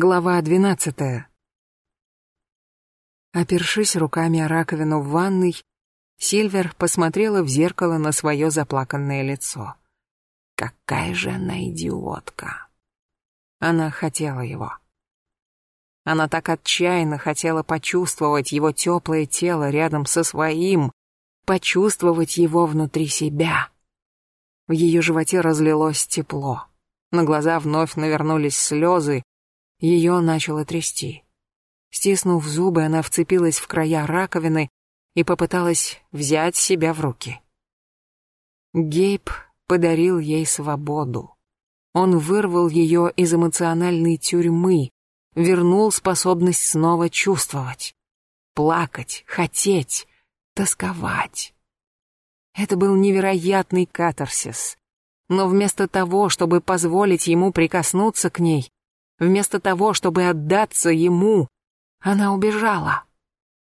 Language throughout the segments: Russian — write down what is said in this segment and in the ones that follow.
Глава двенадцатая. Опершись руками о раковину в ванной, Сильвер посмотрела в зеркало на свое заплаканное лицо. Какая же она идиотка. Она хотела его. Она так отчаянно хотела почувствовать его теплое тело рядом со своим, почувствовать его внутри себя. В ее животе разлилось тепло. На глаза вновь навернулись слезы, ее начало трясти. Стиснув зубы, она вцепилась в края раковины и попыталась взять себя в руки. Гейб подарил ей свободу. Он вырвал ее из эмоциональной тюрьмы, вернул способность снова чувствовать, плакать, хотеть, тосковать. Это был невероятный катарсис. Но вместо того, чтобы позволить ему прикоснуться к ней, Вместо того, чтобы отдаться ему, она убежала.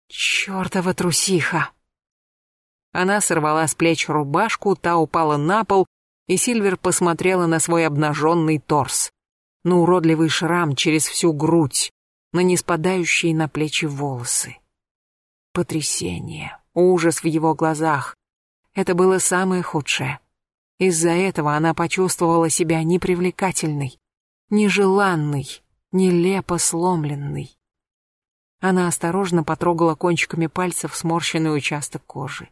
Чёртова трусиха. Она сорвала с плеч рубашку, та упала на пол, и Сильвер посмотрела на свой обнаженный торс, на уродливый шрам через всю грудь, на неспадающие на плечи волосы. Потрясение, ужас в его глазах. Это было самое худшее. Из-за этого она почувствовала себя непривлекательной, нежеланный, нелепо сломленный. Она осторожно потрогала кончиками пальцев сморщенный участок кожи.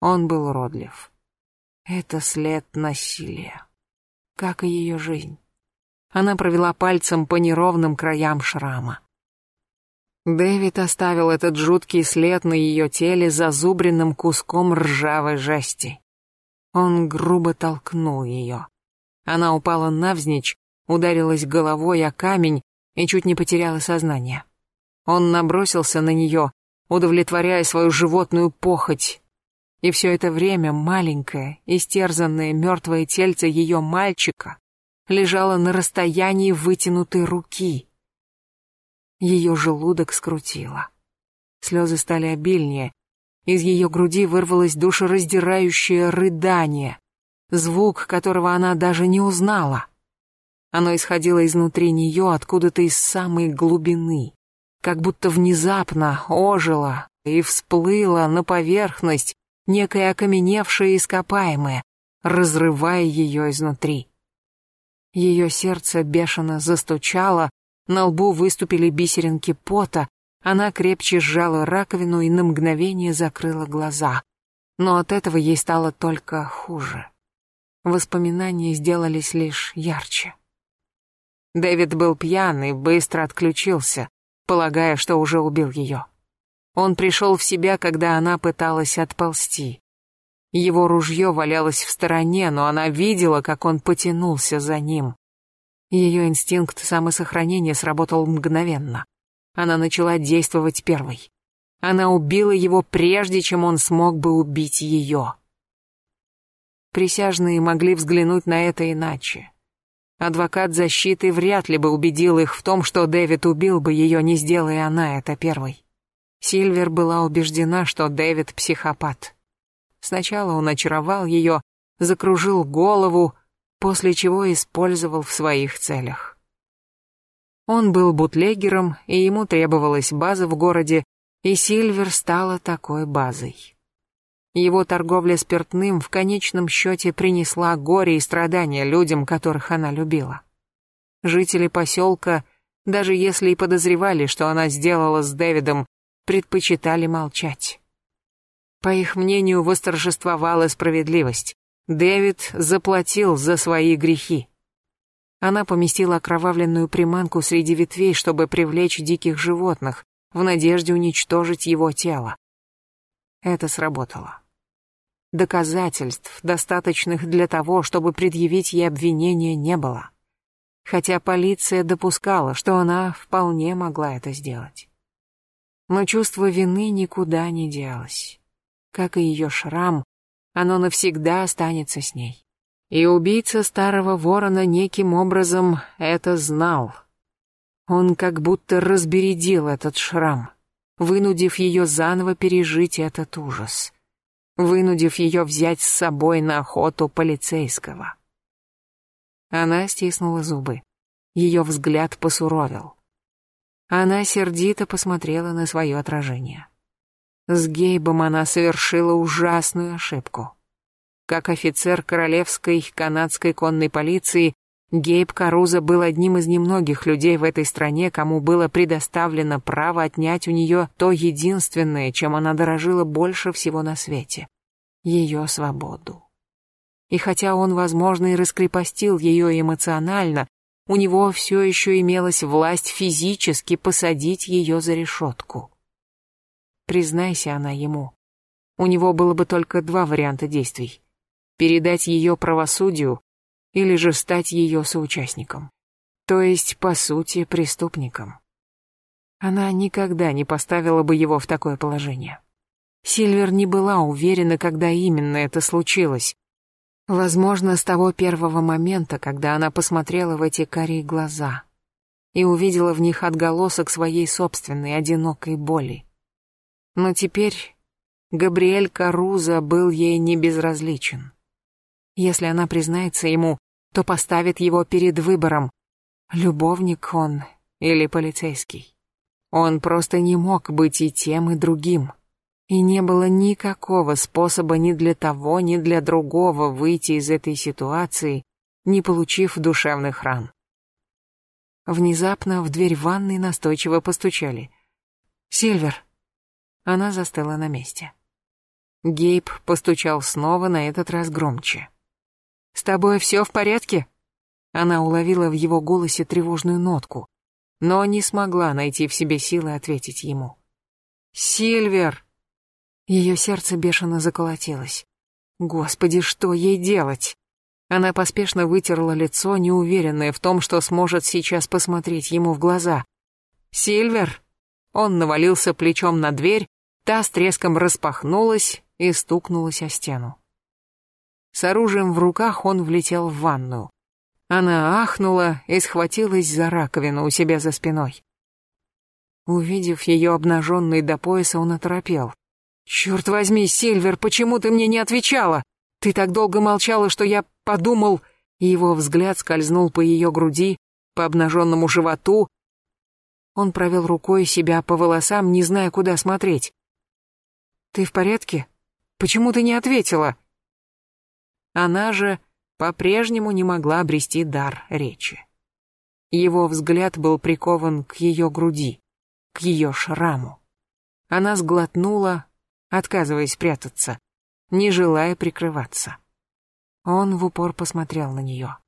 Он был уродлив. Это след насилия. Как и ее жизнь. Она провела пальцем по неровным краям шрама. Дэвид оставил этот жуткий след на ее теле зазубренным куском ржавой жести. Он грубо толкнул ее. Она упала навзничь, ударилась головой о камень и чуть не потеряла сознание. Он набросился на нее, удовлетворяя свою животную похоть. И все это время маленькое, истерзанное мертвое тельце ее мальчика лежало на расстоянии вытянутой руки. Ее желудок скрутило. Слезы стали обильнее. Из ее груди вырвалось душераздирающее рыдание, звук которого она даже не узнала. Оно исходило изнутри нее, откуда-то из самой глубины, как будто внезапно ожило и всплыло на поверхность некое окаменевшее ископаемое, разрывая ее изнутри. Ее сердце бешено застучало, на лбу выступили бисеринки пота, она крепче сжала раковину и на мгновение закрыла глаза. Но от этого ей стало только хуже. Воспоминания сделались лишь ярче. Дэвид был пьян и быстро отключился, полагая, что уже убил ее. Он пришел в себя, когда она пыталась отползти. Его ружье валялось в стороне, но она видела, как он потянулся за ним. Ее инстинкт самосохранения сработал мгновенно. Она начала действовать первой. Она убила его прежде, чем он смог бы убить ее. Присяжные могли взглянуть на это иначе. Адвокат защиты вряд ли бы убедил их в том, что Дэвид убил бы ее, не сделая она это первой. Сильвер была убеждена, что Дэвид психопат. Сначала он очаровал ее, закружил голову, после чего использовал в своих целях. Он был бутлегером, и ему требовалась база в городе, и Сильвер стала такой базой. Его торговля спиртным в конечном счете принесла горе и страдания людям, которых она любила. Жители поселка, даже если и подозревали, что она сделала с Дэвидом, предпочитали молчать. По их мнению, восторжествовала справедливость. Дэвид заплатил за свои грехи. Она поместила окровавленную приманку среди ветвей, чтобы привлечь диких животных, в надежде уничтожить его тело. Это сработало. Доказательств, достаточных для того, чтобы предъявить ей обвинение, не было. Хотя полиция допускала, что она вполне могла это сделать. Но чувство вины никуда не делось. Как и ее шрам, оно навсегда останется с ней. И убийца старого ворона неким образом это знал. Он как будто разбередил этот шрам, вынудив ее заново пережить этот ужас вынудив ее взять с собой на охоту полицейского. Она стиснула зубы. Ее взгляд посуровил. Она сердито посмотрела на свое отражение. С Гейбом она совершила ужасную ошибку. Как офицер королевской канадской конной полиции, Гейб Каруза был одним из немногих людей в этой стране, кому было предоставлено право отнять у нее то единственное, чем она дорожила больше всего на свете — ее свободу. И хотя он, возможно, и раскрепостил ее эмоционально, у него все еще имелась власть физически посадить ее за решетку. Признайся она ему, у него было бы только два варианта действий — передать ее правосудию или же стать ее соучастником. То есть, по сути, преступником. Она никогда не поставила бы его в такое положение. Сильвер не была уверена, когда именно это случилось. Возможно, с того первого момента, когда она посмотрела в эти карие глаза и увидела в них отголосок своей собственной одинокой боли. Но теперь Габриэль Каруза был ей не безразличен. Если она признается ему, то поставит его перед выбором, любовник он или полицейский. Он просто не мог быть и тем, и другим. И не было никакого способа ни для того, ни для другого выйти из этой ситуации, не получив душевных ран. Внезапно в дверь ванной настойчиво постучали. «Сильвер!» Она застыла на месте. Гейб постучал снова, на этот раз громче. «С тобой все в порядке?» Она уловила в его голосе тревожную нотку, но не смогла найти в себе силы ответить ему. «Сильвер!» Ее сердце бешено заколотилось. Господи, что ей делать? Она поспешно вытерла лицо, неуверенная в том, что сможет сейчас посмотреть ему в глаза. «Сильвер!» Он навалился плечом на дверь, та с треском распахнулась и стукнулась о стену. С оружием в руках он влетел в ванную. Она ахнула и схватилась за раковину у себя за спиной. Увидев ее обнаженной до пояса, он оторопел. «Черт возьми, Сильвер, почему ты мне не отвечала? Ты так долго молчала, что я подумал...» Его взгляд скользнул по ее груди, по обнаженному животу. Он провел рукой себя по волосам, не зная, куда смотреть. «Ты в порядке? Почему ты не ответила?» Она же по-прежнему не могла обрести дар речи. Его взгляд был прикован к ее груди, к ее шраму. Она сглотнула, отказываясь прятаться, не желая прикрываться. Он в упор посмотрел на нее.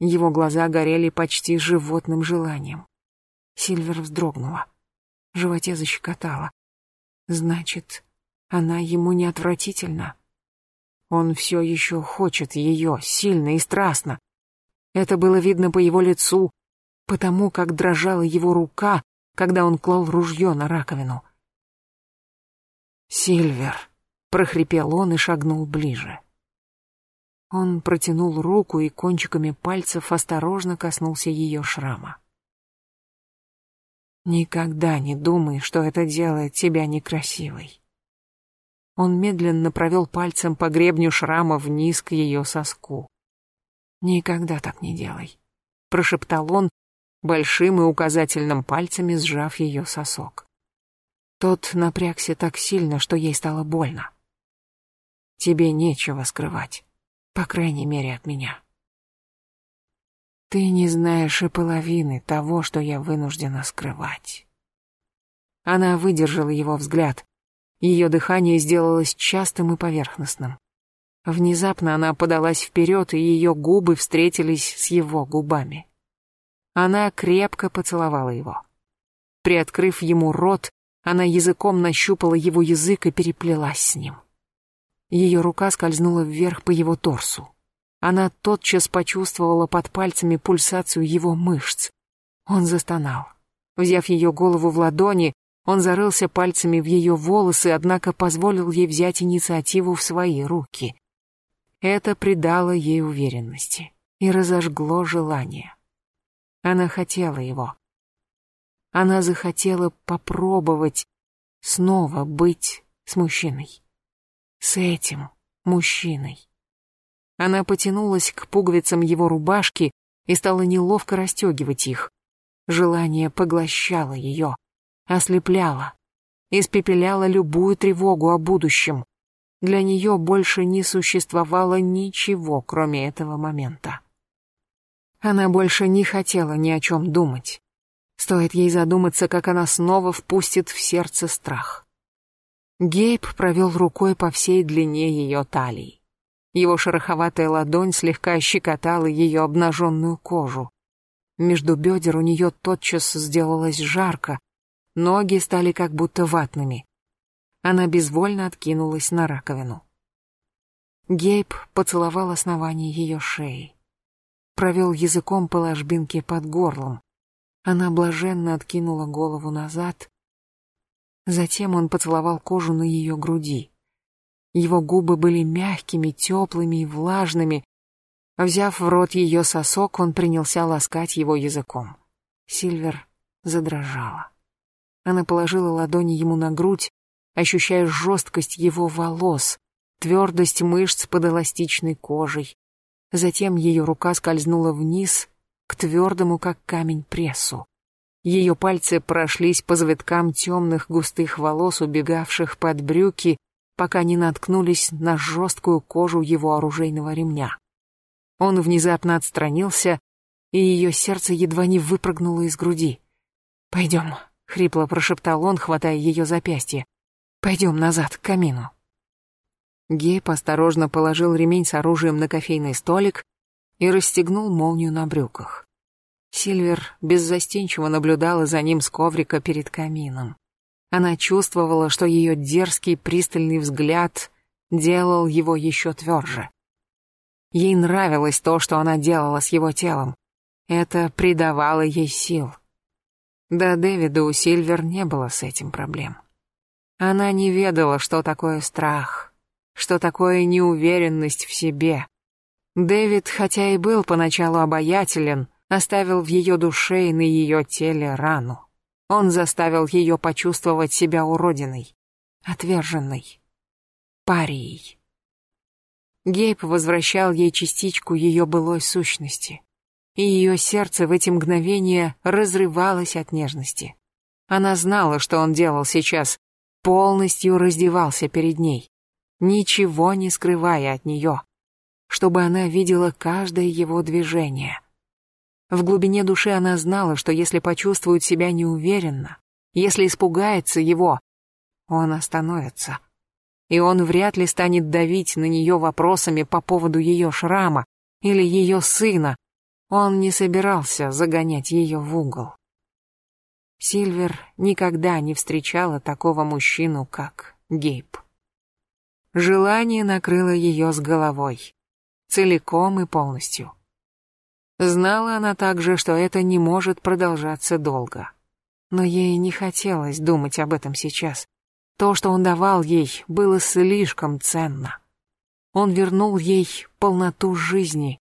Его глаза горели почти животным желанием. Сильвер вздрогнула. В животе защекотала. Значит, она ему не отвратительна. Он все еще хочет ее, сильно и страстно. Это было видно по его лицу, потому как дрожала его рука, когда он клал ружье на раковину. «Сильвер», — прохрипел он и шагнул ближе. Он протянул руку и кончиками пальцев осторожно коснулся ее шрама. «Никогда не думай, что это делает тебя некрасивой. Он медленно провел пальцем по гребню шрама вниз к ее соску. «Никогда так не делай», — прошептал он, большим и указательным пальцами сжав ее сосок. Тот напрягся так сильно, что ей стало больно. «Тебе нечего скрывать, по крайней мере от меня. Ты не знаешь и половины того, что я вынуждена скрывать». Она выдержала его взгляд, ее дыхание сделалось частым и поверхностным. Внезапно она подалась вперед, и ее губы встретились с его губами. Она крепко поцеловала его. Приоткрыв ему рот, она языком нащупала его язык и переплелась с ним. Ее рука скользнула вверх по его торсу. Она тотчас почувствовала под пальцами пульсацию его мышц. Он застонал. Взяв ее голову в ладони, он зарылся пальцами в ее волосы, однако позволил ей взять инициативу в свои руки. Это придало ей уверенности и разожгло желание. Она хотела его. Она захотела попробовать снова быть с мужчиной. С этим мужчиной. Она потянулась к пуговицам его рубашки и стала неловко расстегивать их. Желание поглощало ее, ослепляло, испепеляло любую тревогу о будущем. Для нее больше не существовало ничего, кроме этого момента. Она больше не хотела ни о чем думать. Стоит ей задуматься, как она снова впустит в сердце страх. Гейб провел рукой по всей длине ее талии. Его шероховатая ладонь слегка щекотала ее обнаженную кожу. Между бедер у нее тотчас сделалось жарко, ноги стали как будто ватными. Она безвольно откинулась на раковину. Гейб поцеловал основание ее шеи. Провел языком по ложбинке под горлом. Она блаженно откинула голову назад. Затем он поцеловал кожу на ее груди. Его губы были мягкими, теплыми и влажными. Взяв в рот ее сосок, он принялся ласкать его языком. Сильвер задрожала. Она положила ладони ему на грудь, ощущая жесткость его волос, твердость мышц под эластичной кожей. Затем ее рука скользнула вниз, к твердому, как камень, прессу. Ее пальцы прошлись по завиткам темных густых волос, убегавших под брюки, пока не наткнулись на жесткую кожу его оружейного ремня. Он внезапно отстранился, и ее сердце едва не выпрыгнуло из груди. «Пойдем», — хрипло прошептал он, хватая ее запястье. «Пойдем назад, к камину». Гейб осторожно положил ремень с оружием на кофейный столик и расстегнул молнию на брюках. Сильвер беззастенчиво наблюдала за ним с коврика перед камином. Она чувствовала, что ее дерзкий пристальный взгляд делал его еще тверже. Ей нравилось то, что она делала с его телом. Это придавало ей сил. До Дэвида у Сильвер не было с этим проблем. Она не ведала, что такое страх, что такое неуверенность в себе. Дэвид, хотя и был поначалу обаятелен, оставил в ее душе и на ее теле рану. Он заставил ее почувствовать себя уродиной, отверженной, парией. Гейб возвращал ей частичку ее былой сущности, и ее сердце в эти мгновения разрывалось от нежности. Она знала, что он делал сейчас, полностью раздевался перед ней, ничего не скрывая от нее, чтобы она видела каждое его движение. В глубине души она знала, что если почувствует себя неуверенно, если испугается его, он остановится. И он вряд ли станет давить на нее вопросами по поводу ее шрама или ее сына. Он не собирался загонять ее в угол. Сильвер никогда не встречала такого мужчину, как Гейб. Желание накрыло ее с головой, целиком и полностью. Знала она также, что это не может продолжаться долго. Но ей не хотелось думать об этом сейчас. То, что он давал ей, было слишком ценно. Он вернул ей полноту жизни,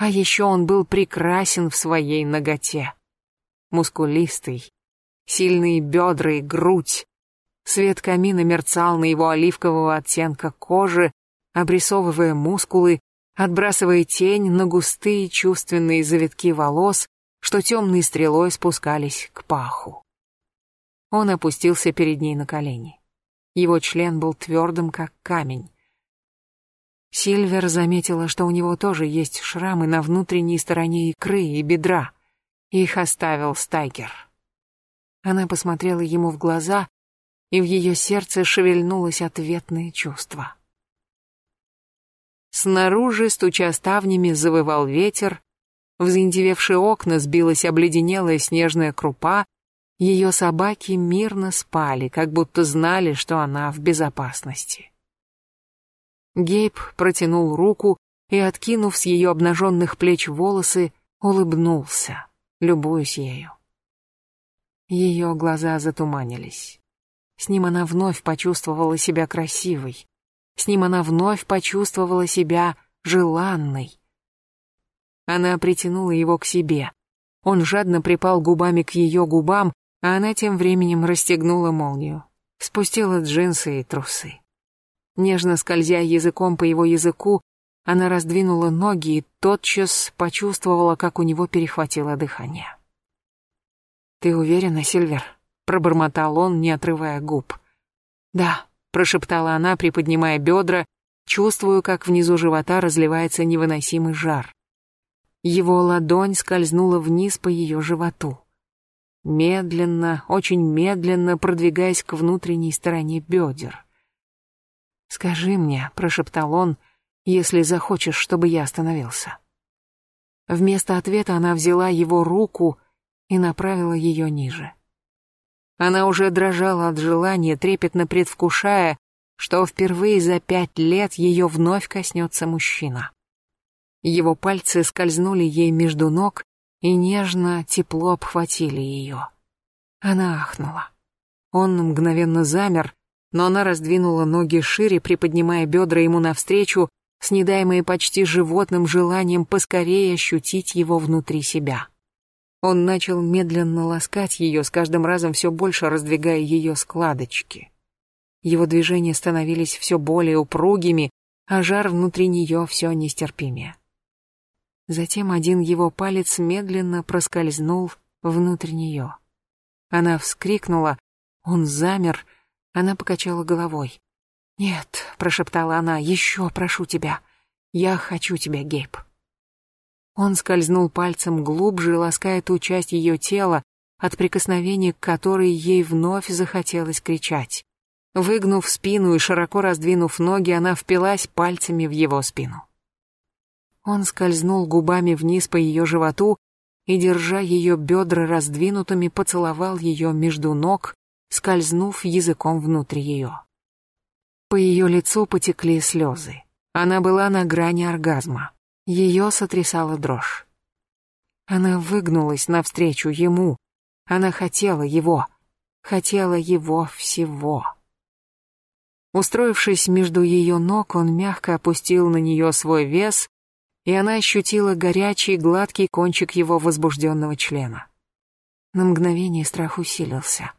а еще он был прекрасен в своей ноготе. Мускулистый, сильные бедра и грудь. Свет камина мерцал на его оливкового оттенка кожи, обрисовывая мускулы отбрасывая тень на густые чувственные завитки волос, что темной стрелой спускались к паху. Он опустился перед ней на колени. Его член был твердым, как камень. Сильвер заметила, что у него тоже есть шрамы на внутренней стороне икры и бедра. Их оставил Стайкер. Она посмотрела ему в глаза, и в ее сердце шевельнулось ответное чувство. Снаружи, стуча ставнями, завывал ветер, в заиндевевшие окна сбилась обледенелая снежная крупа, ее собаки мирно спали, как будто знали, что она в безопасности. Гейб протянул руку и, откинув с ее обнаженных плеч волосы, улыбнулся, любуясь ею. Ее глаза затуманились. С ним она вновь почувствовала себя красивой, с ним она вновь почувствовала себя желанной. Она притянула его к себе. Он жадно припал губами к ее губам, а она тем временем расстегнула молнию, спустила джинсы и трусы. Нежно скользя языком по его языку, она раздвинула ноги и тотчас почувствовала, как у него перехватило дыхание. «Ты уверена, Сильвер?» — пробормотал он, не отрывая губ. «Да», — прошептала она, приподнимая бедра, чувствую, как внизу живота разливается невыносимый жар. Его ладонь скользнула вниз по ее животу. Медленно, очень медленно продвигаясь к внутренней стороне бедер. «Скажи мне», — прошептал он, — «если захочешь, чтобы я остановился». Вместо ответа она взяла его руку и направила ее ниже. Она уже дрожала от желания, трепетно предвкушая, что впервые за пять лет ее вновь коснется мужчина. Его пальцы скользнули ей между ног и нежно, тепло обхватили ее. Она ахнула. Он мгновенно замер, но она раздвинула ноги шире, приподнимая бедра ему навстречу, снедаемые почти животным желанием поскорее ощутить его внутри себя. Он начал медленно ласкать ее, с каждым разом все больше раздвигая ее складочки. Его движения становились все более упругими, а жар внутри нее все нестерпимее. Затем один его палец медленно проскользнул внутрь нее. Она вскрикнула, он замер, она покачала головой. «Нет», — прошептала она, — «еще прошу тебя. Я хочу тебя, Гейб». Он скользнул пальцем глубже, лаская ту часть ее тела, от прикосновения к которой ей вновь захотелось кричать. Выгнув спину и широко раздвинув ноги, она впилась пальцами в его спину. Он скользнул губами вниз по ее животу и, держа ее бедра раздвинутыми, поцеловал ее между ног, скользнув языком внутрь ее. По ее лицу потекли слезы. Она была на грани оргазма. Ее сотрясала дрожь. Она выгнулась навстречу ему. Она хотела его. Хотела его всего. Устроившись между ее ног, он мягко опустил на нее свой вес и она ощутила горячий, гладкий кончик его возбужденного члена. На мгновение страх усилился.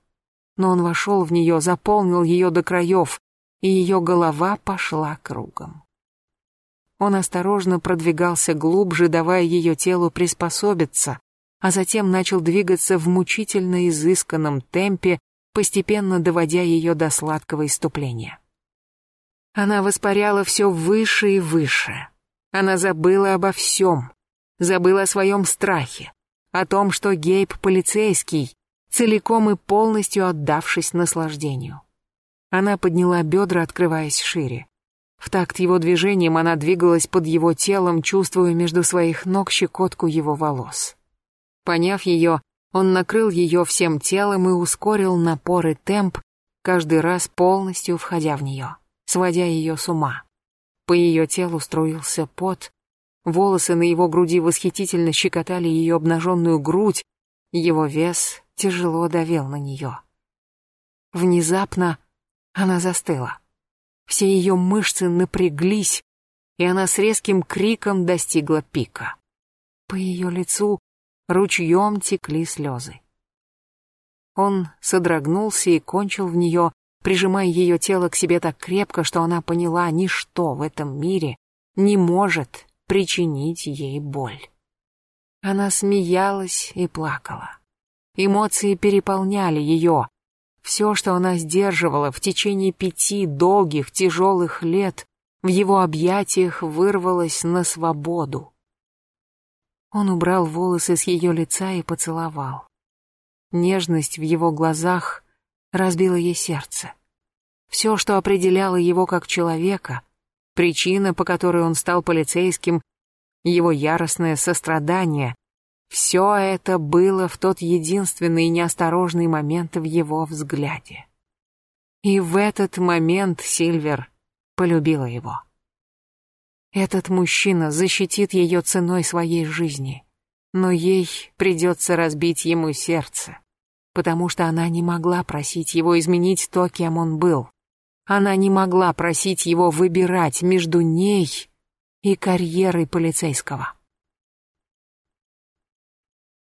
Но он вошел в нее, заполнил ее до краев, и ее голова пошла кругом. Он осторожно продвигался глубже, давая ее телу приспособиться, а затем начал двигаться в мучительно изысканном темпе, постепенно доводя ее до сладкого иступления. Она воспаряла все выше и выше, она забыла обо всем. Забыла о своем страхе. О том, что Гейб полицейский, целиком и полностью отдавшись наслаждению. Она подняла бедра, открываясь шире. В такт его движением она двигалась под его телом, чувствуя между своих ног щекотку его волос. Поняв ее, он накрыл ее всем телом и ускорил напор и темп, каждый раз полностью входя в нее, сводя ее с ума. По ее телу струился пот, волосы на его груди восхитительно щекотали ее обнаженную грудь, его вес тяжело давил на нее. Внезапно она застыла. Все ее мышцы напряглись, и она с резким криком достигла пика. По ее лицу ручьем текли слезы. Он содрогнулся и кончил в нее, прижимая ее тело к себе так крепко, что она поняла, ничто в этом мире не может причинить ей боль. Она смеялась и плакала. Эмоции переполняли ее. Все, что она сдерживала в течение пяти долгих, тяжелых лет, в его объятиях вырвалось на свободу. Он убрал волосы с ее лица и поцеловал. Нежность в его глазах разбило ей сердце. Все, что определяло его как человека, причина, по которой он стал полицейским, его яростное сострадание, все это было в тот единственный неосторожный момент в его взгляде. И в этот момент Сильвер полюбила его. Этот мужчина защитит ее ценой своей жизни, но ей придется разбить ему сердце потому что она не могла просить его изменить то, кем он был. Она не могла просить его выбирать между ней и карьерой полицейского.